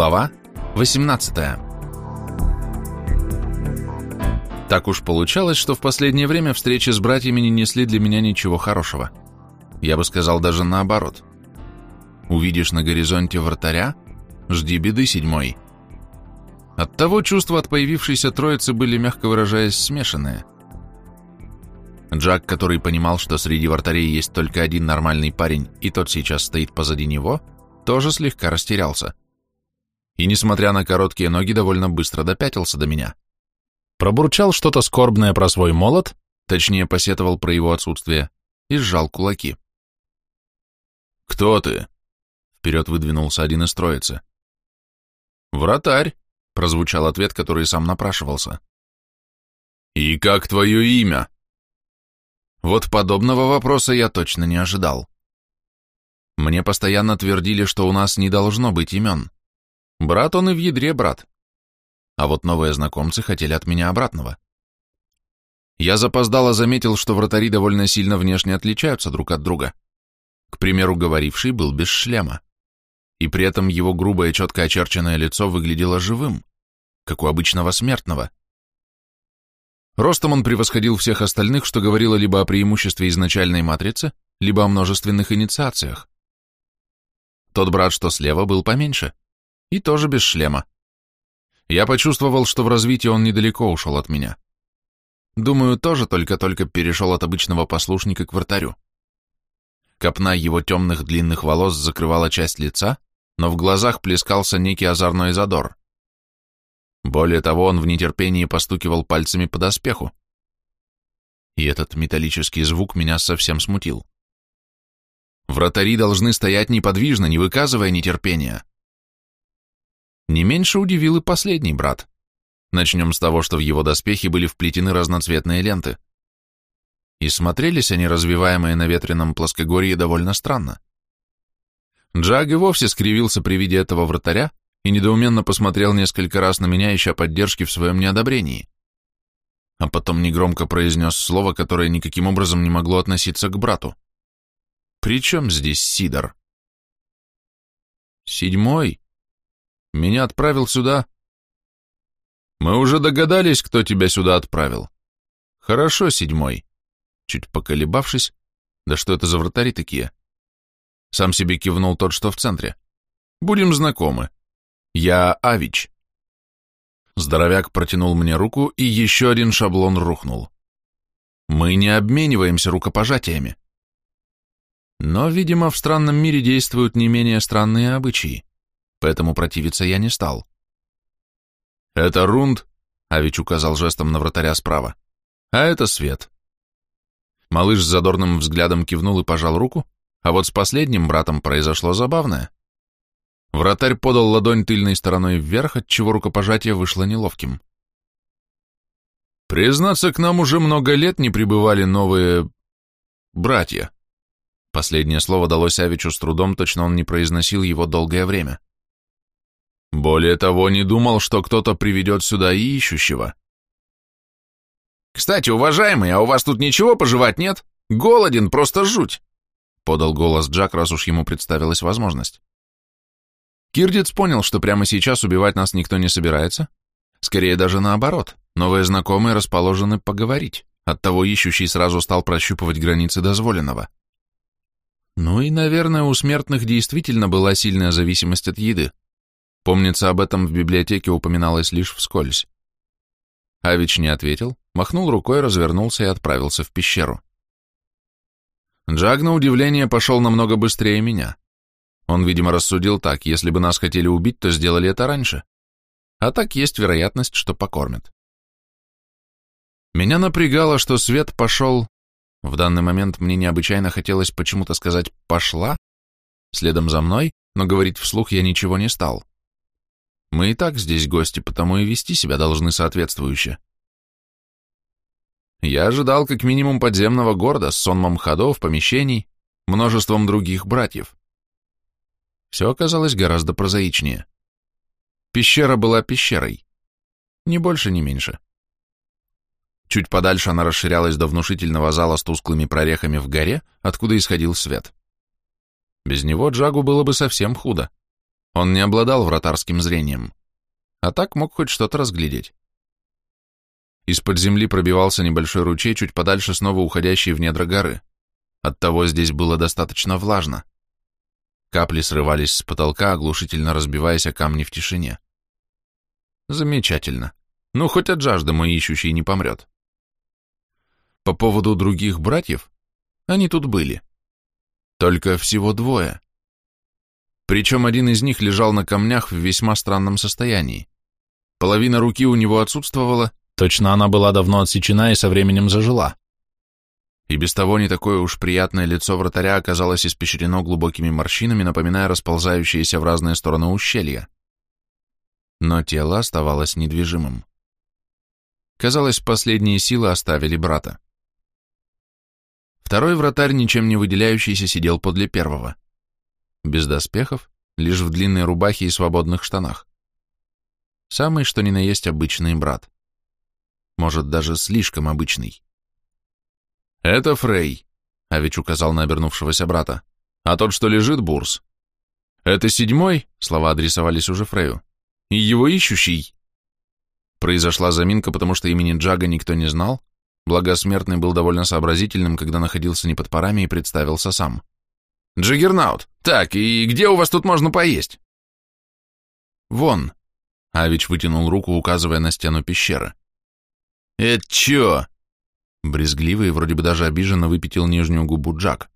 Глава 18 Так уж получалось, что в последнее время встречи с братьями не несли для меня ничего хорошего. Я бы сказал даже наоборот. Увидишь на горизонте вратаря – жди беды седьмой. Оттого чувства от появившейся троицы были, мягко выражаясь, смешанные. Джак, который понимал, что среди вратарей есть только один нормальный парень, и тот сейчас стоит позади него, тоже слегка растерялся и, несмотря на короткие ноги, довольно быстро допятился до меня. Пробурчал что-то скорбное про свой молот, точнее, посетовал про его отсутствие, и сжал кулаки. «Кто ты?» — вперед выдвинулся один из троицы. «Вратарь», — прозвучал ответ, который сам напрашивался. «И как твое имя?» Вот подобного вопроса я точно не ожидал. Мне постоянно твердили, что у нас не должно быть имен. Брат он и в ядре брат. А вот новые знакомцы хотели от меня обратного. Я запоздало заметил, что вратари довольно сильно внешне отличаются друг от друга. К примеру, говоривший был без шлема. И при этом его грубое, четко очерченное лицо выглядело живым, как у обычного смертного. Ростом он превосходил всех остальных, что говорило либо о преимуществе изначальной матрицы, либо о множественных инициациях. Тот брат, что слева, был поменьше, и тоже без шлема. Я почувствовал, что в развитии он недалеко ушел от меня. Думаю, тоже только-только перешел от обычного послушника к вратарю. Копна его темных длинных волос закрывала часть лица, но в глазах плескался некий озорной задор. Более того, он в нетерпении постукивал пальцами по доспеху. И этот металлический звук меня совсем смутил. Вратари должны стоять неподвижно, не выказывая нетерпения. Не меньше удивил и последний брат. Начнем с того, что в его доспехи были вплетены разноцветные ленты. И смотрелись они, развиваемые на ветреном плоскогорье, довольно странно. Джаг и вовсе скривился при виде этого вратаря и недоуменно посмотрел несколько раз на меня, ища поддержки в своем неодобрении. А потом негромко произнес слово, которое никаким образом не могло относиться к брату. «При чем здесь Сидор?» «Седьмой», меня отправил сюда. Мы уже догадались, кто тебя сюда отправил. Хорошо, седьмой. Чуть поколебавшись, да что это за вратари такие? Сам себе кивнул тот, что в центре. Будем знакомы. Я Авич. Здоровяк протянул мне руку, и еще один шаблон рухнул. Мы не обмениваемся рукопожатиями. Но, видимо, в странном мире действуют не менее странные обычаи поэтому противиться я не стал. «Это Рунд», — Авич указал жестом на вратаря справа, — «а это Свет». Малыш с задорным взглядом кивнул и пожал руку, а вот с последним братом произошло забавное. Вратарь подал ладонь тыльной стороной вверх, отчего рукопожатие вышло неловким. «Признаться, к нам уже много лет не прибывали новые... братья». Последнее слово далось Авичу с трудом, точно он не произносил его долгое время. Более того, не думал, что кто-то приведет сюда ищущего. «Кстати, уважаемый, а у вас тут ничего пожевать нет? Голоден, просто жуть!» Подал голос Джак, раз уж ему представилась возможность. Кирдиц понял, что прямо сейчас убивать нас никто не собирается. Скорее даже наоборот, новые знакомые расположены поговорить. Оттого ищущий сразу стал прощупывать границы дозволенного. Ну и, наверное, у смертных действительно была сильная зависимость от еды. Помнится, об этом в библиотеке упоминалось лишь вскользь. Авич не ответил, махнул рукой, развернулся и отправился в пещеру. Джаг, на удивление, пошел намного быстрее меня. Он, видимо, рассудил так, если бы нас хотели убить, то сделали это раньше. А так есть вероятность, что покормят. Меня напрягало, что свет пошел... В данный момент мне необычайно хотелось почему-то сказать «пошла», следом за мной, но говорить вслух я ничего не стал. Мы и так здесь гости, потому и вести себя должны соответствующе. Я ожидал как минимум подземного города с сонмом ходов, помещений, множеством других братьев. Все оказалось гораздо прозаичнее. Пещера была пещерой. Ни больше, ни меньше. Чуть подальше она расширялась до внушительного зала с тусклыми прорехами в горе, откуда исходил свет. Без него Джагу было бы совсем худо. Он не обладал вратарским зрением, а так мог хоть что-то разглядеть. Из-под земли пробивался небольшой ручей, чуть подальше снова уходящий в недра горы. Оттого здесь было достаточно влажно. Капли срывались с потолка, оглушительно разбиваясь о камни в тишине. Замечательно. Ну, хоть от жажды мой ищущий не помрет. По поводу других братьев, они тут были. Только всего двое. Причем один из них лежал на камнях в весьма странном состоянии. Половина руки у него отсутствовала, точно она была давно отсечена и со временем зажила. И без того не такое уж приятное лицо вратаря оказалось испещрено глубокими морщинами, напоминая расползающиеся в разные стороны ущелья. Но тело оставалось недвижимым. Казалось, последние силы оставили брата. Второй вратарь, ничем не выделяющийся, сидел подле первого. Без доспехов, лишь в длинной рубахе и свободных штанах. Самый, что ни на есть, обычный брат. Может, даже слишком обычный. «Это Фрей», — Авич указал на обернувшегося брата. «А тот, что лежит, Бурс». «Это седьмой», — слова адресовались уже Фрею. «И его ищущий». Произошла заминка, потому что имени Джага никто не знал, благо смертный был довольно сообразительным, когда находился не под парами и представился сам. «Джаггернаут, так, и где у вас тут можно поесть?» «Вон», — Авич вытянул руку, указывая на стену пещеры. «Это чё?» Брезгливый и вроде бы даже обиженно выпятил нижнюю губу Джак.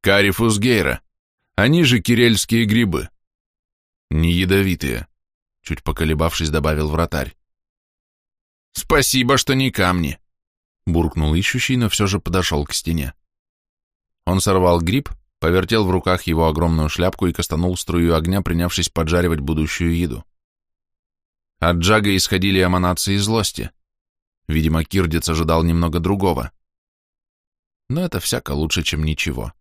«Карифус гейра. Они же кирельские грибы. Не ядовитые», — чуть поколебавшись, добавил вратарь. «Спасибо, что не камни», — буркнул ищущий, но все же подошел к стене. Он сорвал гриб, повертел в руках его огромную шляпку и костанул струю огня, принявшись поджаривать будущую еду. От Джага исходили эманации злости. Видимо, Кирдец ожидал немного другого. Но это всяко лучше, чем ничего.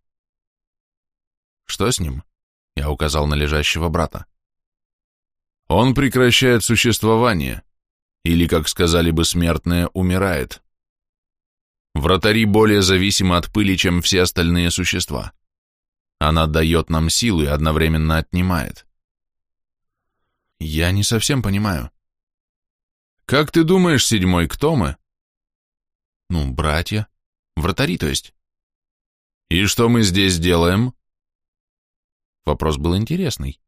«Что с ним?» — я указал на лежащего брата. «Он прекращает существование», или, как сказали бы смертные, умирает. Вратари более зависимы от пыли, чем все остальные существа. Она дает нам силу и одновременно отнимает. Я не совсем понимаю. Как ты думаешь, седьмой, кто мы? Ну, братья. Вратари, то есть. И что мы здесь делаем? Вопрос был интересный.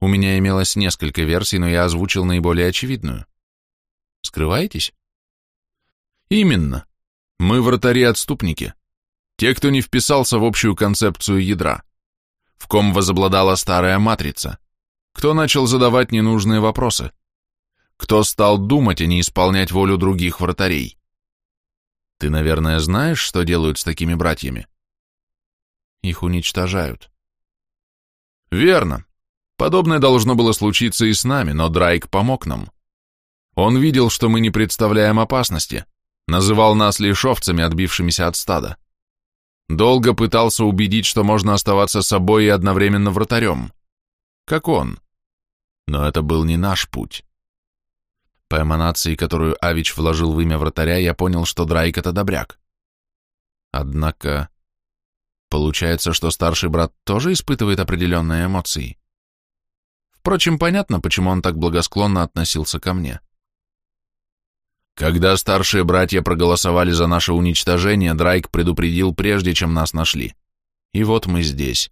У меня имелось несколько версий, но я озвучил наиболее очевидную. Скрываетесь? Именно. Мы вратари-отступники. Те, кто не вписался в общую концепцию ядра. В ком возобладала старая матрица. Кто начал задавать ненужные вопросы. Кто стал думать, а не исполнять волю других вратарей. Ты, наверное, знаешь, что делают с такими братьями? Их уничтожают. Верно. Подобное должно было случиться и с нами, но Драйк помог нам. Он видел, что мы не представляем опасности, называл нас лишь овцами, отбившимися от стада. Долго пытался убедить, что можно оставаться собой и одновременно вратарем. Как он. Но это был не наш путь. По эманации, которую Авич вложил в имя вратаря, я понял, что Драйк — это добряк. Однако, получается, что старший брат тоже испытывает определенные эмоции. Впрочем, понятно, почему он так благосклонно относился ко мне. Когда старшие братья проголосовали за наше уничтожение, Драйк предупредил прежде, чем нас нашли. И вот мы здесь.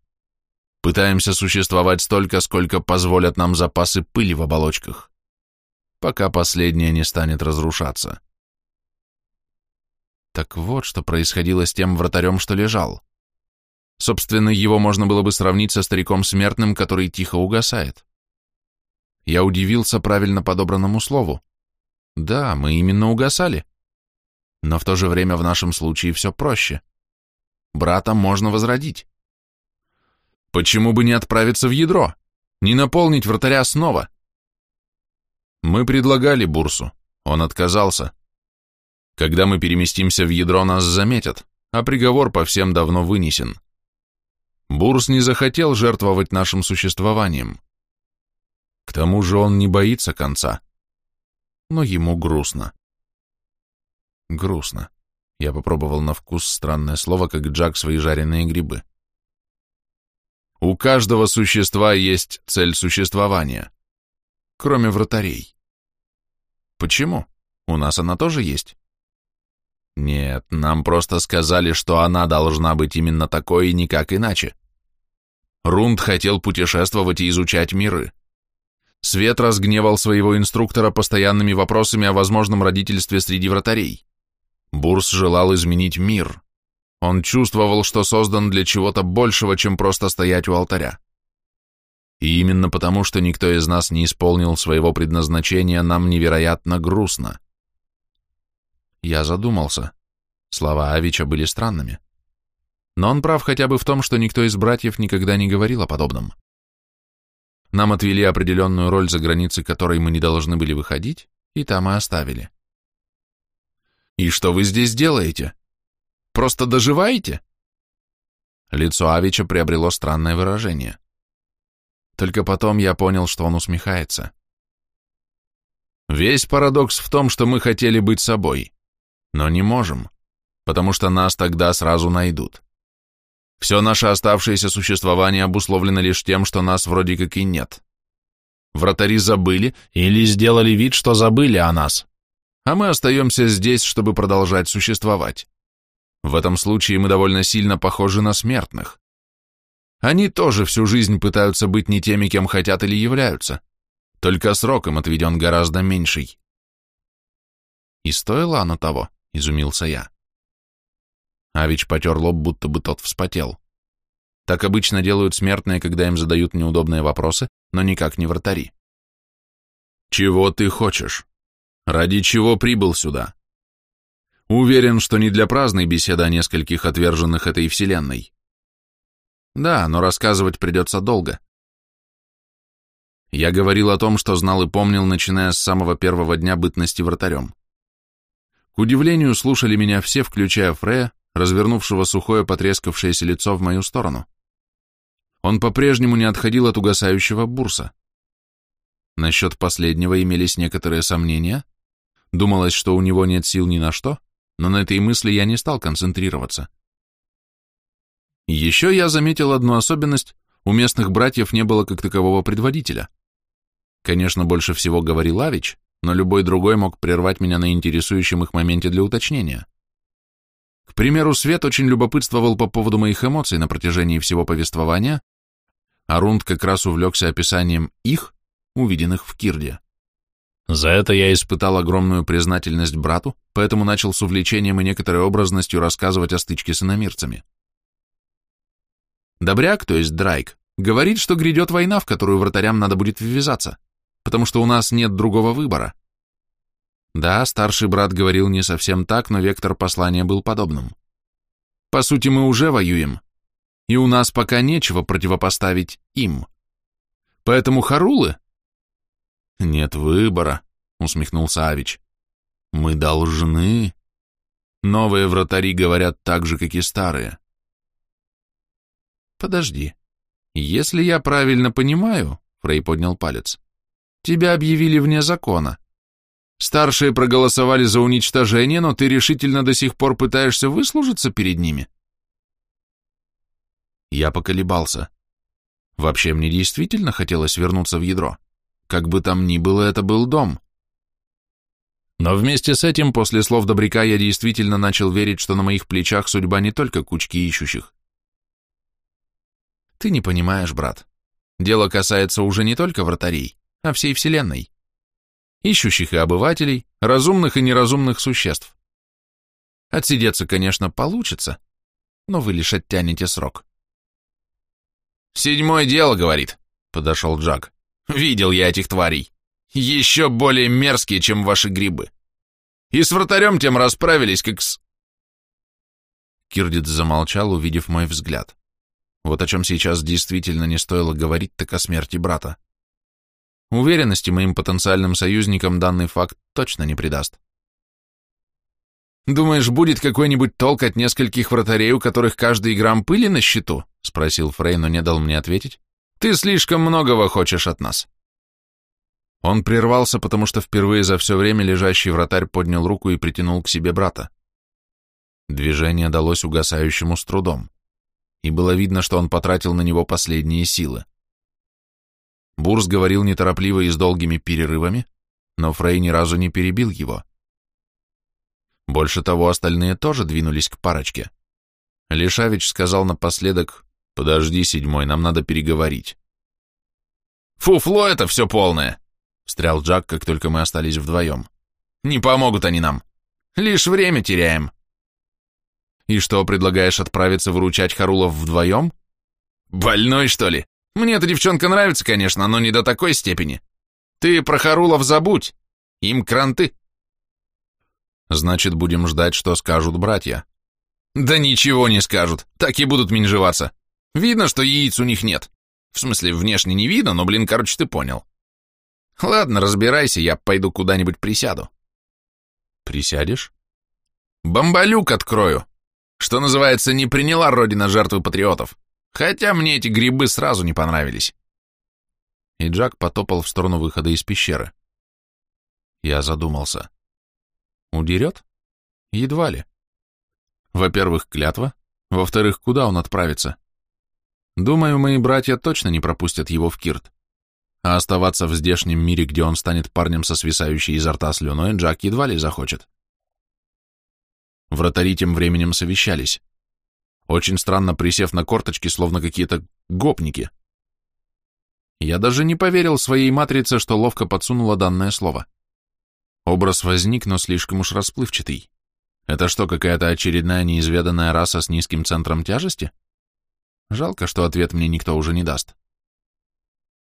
Пытаемся существовать столько, сколько позволят нам запасы пыли в оболочках, пока последняя не станет разрушаться. Так вот, что происходило с тем вратарем, что лежал. Собственно, его можно было бы сравнить со стариком смертным, который тихо угасает. Я удивился правильно подобранному слову. Да, мы именно угасали. Но в то же время в нашем случае все проще. Брата можно возродить. Почему бы не отправиться в ядро? Не наполнить вратаря снова? Мы предлагали Бурсу. Он отказался. Когда мы переместимся в ядро, нас заметят, а приговор по всем давно вынесен. Бурс не захотел жертвовать нашим существованием. К тому же он не боится конца но ему грустно. Грустно. Я попробовал на вкус странное слово, как Джак свои жареные грибы. У каждого существа есть цель существования, кроме вратарей. Почему? У нас она тоже есть. Нет, нам просто сказали, что она должна быть именно такой и никак иначе. Рунд хотел путешествовать и изучать миры. Свет разгневал своего инструктора постоянными вопросами о возможном родительстве среди вратарей. Бурс желал изменить мир. Он чувствовал, что создан для чего-то большего, чем просто стоять у алтаря. И именно потому, что никто из нас не исполнил своего предназначения, нам невероятно грустно. Я задумался. Слова Авича были странными. Но он прав хотя бы в том, что никто из братьев никогда не говорил о подобном. Нам отвели определенную роль, за границы которой мы не должны были выходить, и там и оставили. «И что вы здесь делаете? Просто доживаете?» Лицо Авича приобрело странное выражение. Только потом я понял, что он усмехается. Весь парадокс в том, что мы хотели быть собой, но не можем, потому что нас тогда сразу найдут. Все наше оставшееся существование обусловлено лишь тем, что нас вроде как и нет. Вратари забыли или сделали вид, что забыли о нас, а мы остаемся здесь, чтобы продолжать существовать. В этом случае мы довольно сильно похожи на смертных. Они тоже всю жизнь пытаются быть не теми, кем хотят или являются, только срок им отведен гораздо меньший. И стоило оно того, изумился я. Авич потер лоб, будто бы тот вспотел. Так обычно делают смертные, когда им задают неудобные вопросы, но никак не вратари. «Чего ты хочешь? Ради чего прибыл сюда?» Уверен, что не для праздной беседы о нескольких отверженных этой вселенной. Да, но рассказывать придется долго. Я говорил о том, что знал и помнил, начиная с самого первого дня бытности вратарем. К удивлению, слушали меня все, включая Фрея, развернувшего сухое потрескавшееся лицо в мою сторону. Он по-прежнему не отходил от угасающего бурса. Насчет последнего имелись некоторые сомнения. Думалось, что у него нет сил ни на что, но на этой мысли я не стал концентрироваться. Еще я заметил одну особенность, у местных братьев не было как такового предводителя. Конечно, больше всего говорил Авич, но любой другой мог прервать меня на интересующем их моменте для уточнения. К примеру, Свет очень любопытствовал по поводу моих эмоций на протяжении всего повествования, а Рунд как раз увлекся описанием их, увиденных в Кирде. За это я испытал огромную признательность брату, поэтому начал с увлечением и некоторой образностью рассказывать о стычке с иномирцами. Добряк, то есть Драйк, говорит, что грядет война, в которую вратарям надо будет ввязаться, потому что у нас нет другого выбора. Да, старший брат говорил не совсем так, но вектор послания был подобным. По сути, мы уже воюем, и у нас пока нечего противопоставить им. Поэтому Харулы... Нет выбора, усмехнулся Авич. Мы должны... Новые вратари говорят так же, как и старые. Подожди. Если я правильно понимаю, Фрей поднял палец, тебя объявили вне закона. Старшие проголосовали за уничтожение, но ты решительно до сих пор пытаешься выслужиться перед ними? Я поколебался. Вообще мне действительно хотелось вернуться в ядро. Как бы там ни было, это был дом. Но вместе с этим, после слов Добряка, я действительно начал верить, что на моих плечах судьба не только кучки ищущих. Ты не понимаешь, брат. Дело касается уже не только вратарей, а всей Вселенной ищущих и обывателей, разумных и неразумных существ. Отсидеться, конечно, получится, но вы лишь оттянете срок. «Седьмое дело, — говорит, — подошел Джак. Видел я этих тварей. Еще более мерзкие, чем ваши грибы. И с вратарем тем расправились, как с...» Кирдит замолчал, увидев мой взгляд. Вот о чем сейчас действительно не стоило говорить, так о смерти брата. Уверенности моим потенциальным союзникам данный факт точно не придаст. «Думаешь, будет какой-нибудь толк от нескольких вратарей, у которых каждый грамм пыли на счету?» — спросил Фрей, но не дал мне ответить. «Ты слишком многого хочешь от нас». Он прервался, потому что впервые за все время лежащий вратарь поднял руку и притянул к себе брата. Движение далось угасающему с трудом. и было видно, что он потратил на него последние силы. Бурс говорил неторопливо и с долгими перерывами, но Фрей ни разу не перебил его. Больше того, остальные тоже двинулись к парочке. Лишавич сказал напоследок, «Подожди, седьмой, нам надо переговорить». «Фуфло это все полное!» — встрял Джак, как только мы остались вдвоем. «Не помогут они нам. Лишь время теряем». «И что, предлагаешь отправиться выручать Харулов вдвоем?» «Больной, что ли? Мне эта девчонка нравится, конечно, но не до такой степени. Ты про Харулов забудь. Им кранты». «Значит, будем ждать, что скажут братья». «Да ничего не скажут, так и будут менжеваться. Видно, что яиц у них нет. В смысле, внешне не видно, но, блин, короче, ты понял. Ладно, разбирайся, я пойду куда-нибудь присяду». «Присядешь?» «Бомбалюк открою. Что называется, не приняла родина жертвы патриотов. Хотя мне эти грибы сразу не понравились». И Джак потопал в сторону выхода из пещеры. Я задумался. Удерет? Едва ли. Во-первых, клятва. Во-вторых, куда он отправится? Думаю, мои братья точно не пропустят его в Кирт. А оставаться в здешнем мире, где он станет парнем со свисающей изо рта слюной, Джак едва ли захочет. Вратари тем временем совещались. Очень странно присев на корточки, словно какие-то гопники. Я даже не поверил своей матрице, что ловко подсунула данное слово. Образ возник, но слишком уж расплывчатый. Это что, какая-то очередная неизведанная раса с низким центром тяжести? Жалко, что ответ мне никто уже не даст.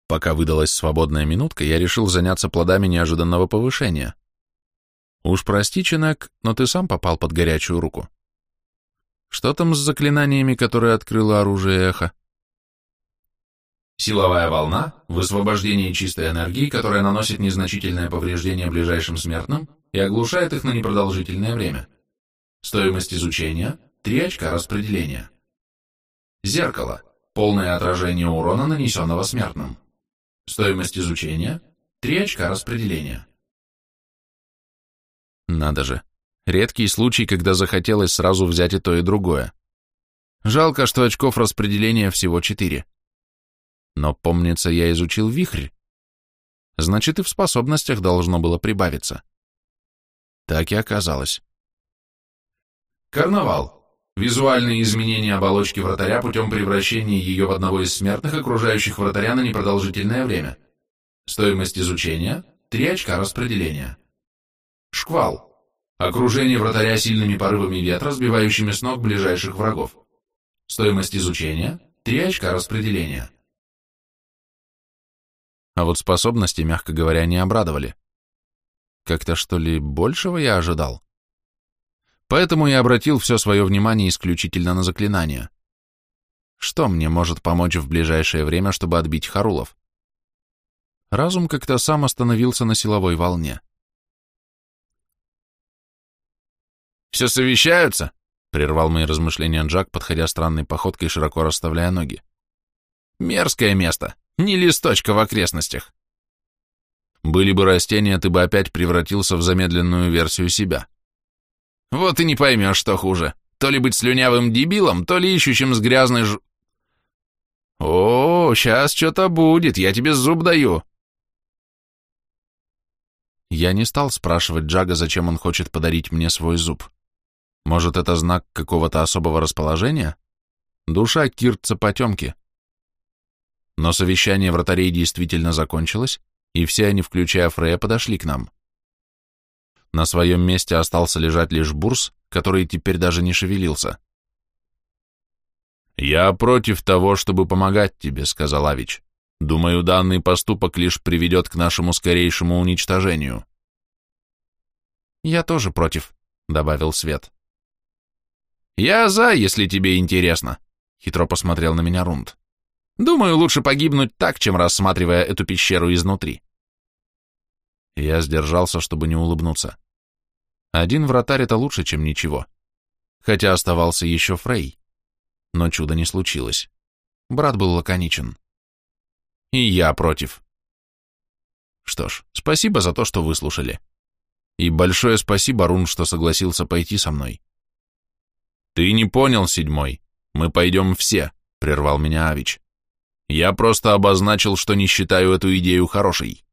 Пока выдалась свободная минутка, я решил заняться плодами неожиданного повышения. Уж прости, Ченек, но ты сам попал под горячую руку. Что там с заклинаниями, которые открыло оружие эхо? Силовая волна – высвобождение чистой энергии, которая наносит незначительное повреждение ближайшим смертным и оглушает их на непродолжительное время. Стоимость изучения – 3 очка распределения. Зеркало – полное отражение урона, нанесенного смертным. Стоимость изучения – 3 очка распределения. Надо же. Редкий случай, когда захотелось сразу взять и то, и другое. Жалко, что очков распределения всего 4. Но, помнится, я изучил вихрь. Значит, и в способностях должно было прибавиться. Так и оказалось. Карнавал. Визуальные изменения оболочки вратаря путем превращения ее в одного из смертных, окружающих вратаря на непродолжительное время. Стоимость изучения – 3 очка распределения. Шквал. Окружение вратаря сильными порывами ветра, сбивающими с ног ближайших врагов. Стоимость изучения – 3 очка распределения. А вот способности, мягко говоря, не обрадовали. Как-то что ли большего я ожидал? Поэтому я обратил все свое внимание исключительно на заклинания. Что мне может помочь в ближайшее время, чтобы отбить Харулов? Разум как-то сам остановился на силовой волне. «Все совещаются?» — прервал мои размышления Джак, подходя странной походкой широко расставляя ноги. «Мерзкое место. Ни листочка в окрестностях. Были бы растения, ты бы опять превратился в замедленную версию себя. Вот и не поймешь, что хуже. То ли быть слюнявым дебилом, то ли ищущим с грязной ж... О, сейчас что-то будет, я тебе зуб даю. Я не стал спрашивать Джага, зачем он хочет подарить мне свой зуб. Может, это знак какого-то особого расположения? Душа киртца потемки. Но совещание вратарей действительно закончилось, и все они, включая Фрея, подошли к нам. На своем месте остался лежать лишь Бурс, который теперь даже не шевелился. «Я против того, чтобы помогать тебе», — сказал Авич. «Думаю, данный поступок лишь приведет к нашему скорейшему уничтожению». «Я тоже против», — добавил Свет. «Я за, если тебе интересно», — хитро посмотрел на меня Рунд. Думаю, лучше погибнуть так, чем рассматривая эту пещеру изнутри. Я сдержался, чтобы не улыбнуться. Один вратарь — это лучше, чем ничего. Хотя оставался еще Фрей. Но чуда не случилось. Брат был лаконичен. И я против. Что ж, спасибо за то, что выслушали. И большое спасибо, Рун, что согласился пойти со мной. Ты не понял, седьмой. Мы пойдем все. — прервал меня Авич. «Я просто обозначил, что не считаю эту идею хорошей».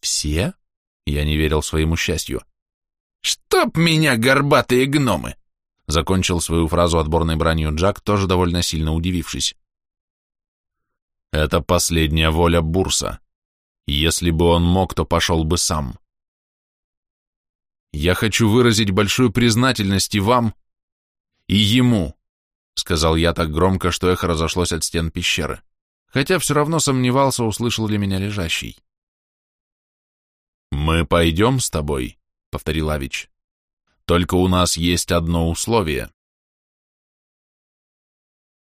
«Все?» — я не верил своему счастью. «Чтоб меня, горбатые гномы!» — закончил свою фразу отборной бранью Джак, тоже довольно сильно удивившись. «Это последняя воля Бурса. Если бы он мог, то пошел бы сам. Я хочу выразить большую признательность и вам, и ему, сказал я так громко, что эхо разошлось от стен пещеры, хотя все равно сомневался, услышал ли меня лежащий. «Мы пойдем с тобой», — повторил Авич. «Только у нас есть одно условие».